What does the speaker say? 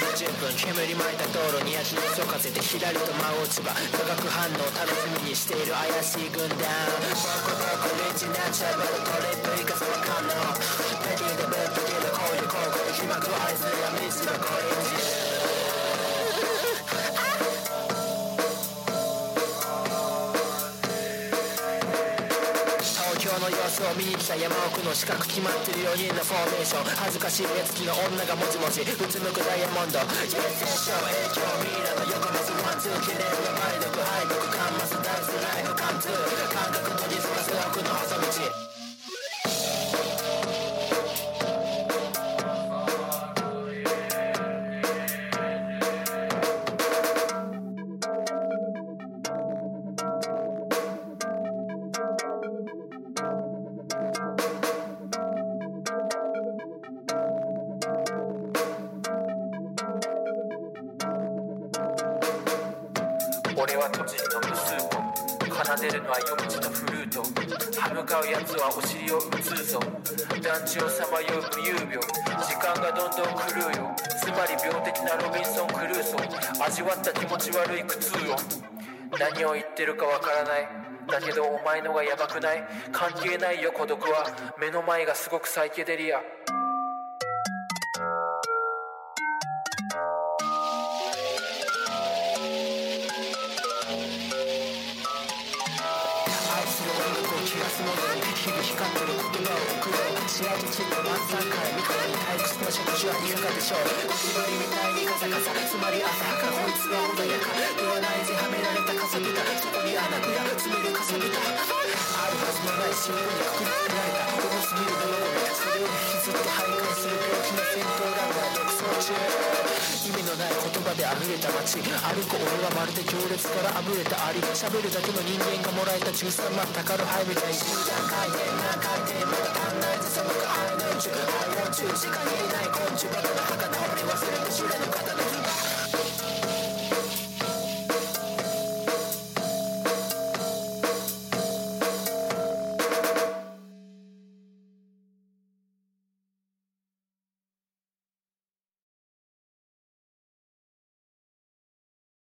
10分煙巻いた道路に足をそかせてひらりと舞う落ち葉化学反応を楽しみにしている怪しい軍団ボコボコリッチナチュラルトレッド生かすわかんのペディでベッドでの交流交互飛沫を愛する闇すらこれ様子を見に来た山奥の四角決まってる4人のフォーメーション。恥ずかしい目つきの女がもちもちうつむくダイヤモンド。イエスショー影響ミイラの横水ワンツー綺麗な梅毒敗毒カンマスダンスライフカンツは栃木の無数個奏でるのは夜道のフルート。歯向かうやつはお尻を打つぞ。団地をさまよう無遊病。時間がどんどん狂うよ。つまり病的なロビンソン・クルーソー。味わった気持ち悪い苦痛を。何を言ってるかわからない。だけどお前のがヤバくない。関係ないよ孤独は。目の前がすごくサイケデリア。すので日々光ってる言葉を送ろう白とチの晩餐会みたいに退屈な食事はいかがでしょうゴキブリみたいにカサカサつまり浅はかこいつは穏やかではないぜはめられたかさぶたそこに穴ぐら詰めるかさぶたあるはずのない尻尾にくくりつけられた重すぎる泥ゴミそれを引きずって徘徊する病気の戦闘ランナー独走中ない言葉で溢れた街。歩く俺はまるで行列からあぶれたアリ喋るだけの人間がもらえた13万宝ハイみたいに集団回転何回転まだ足んないぜ。その愛の宇宙愛の宇宙しかにいない昆虫バカ